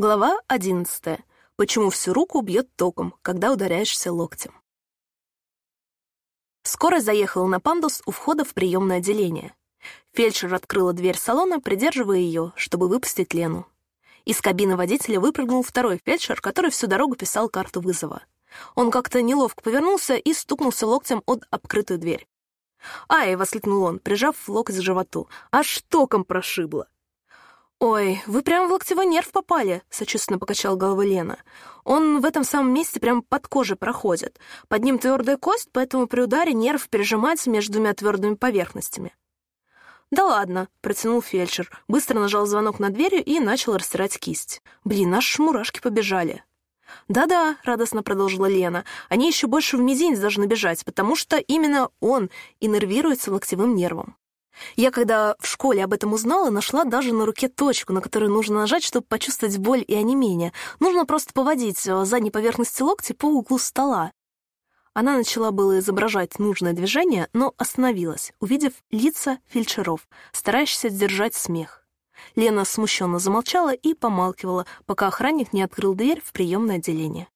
Глава 11. Почему всю руку бьет током, когда ударяешься локтем? Скоро заехала на пандус у входа в приемное отделение. Фельдшер открыла дверь салона, придерживая ее, чтобы выпустить Лену. Из кабины водителя выпрыгнул второй фельдшер, который всю дорогу писал карту вызова. Он как-то неловко повернулся и стукнулся локтем от открытую дверь. «Ай!» — воскликнул он, прижав локоть к животу. «Аж током прошибло!» «Ой, вы прямо в локтевой нерв попали», — сочувственно покачал головой Лена. «Он в этом самом месте прямо под кожей проходит. Под ним твердая кость, поэтому при ударе нерв пережимается между двумя твердыми поверхностями». «Да ладно», — протянул фельдшер, быстро нажал звонок на дверью и начал растирать кисть. «Блин, аж мурашки побежали». «Да-да», — радостно продолжила Лена, «они еще больше в мизинец должны бежать, потому что именно он иннервируется локтевым нервом. Я, когда в школе об этом узнала, нашла даже на руке точку, на которую нужно нажать, чтобы почувствовать боль и онемение. Нужно просто поводить э, задней поверхности локти по углу стола. Она начала было изображать нужное движение, но остановилась, увидев лица фельдшеров, старающихся сдержать смех. Лена смущенно замолчала и помалкивала, пока охранник не открыл дверь в приемное отделение.